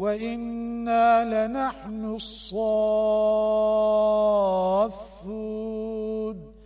وإنا لنحن الصافون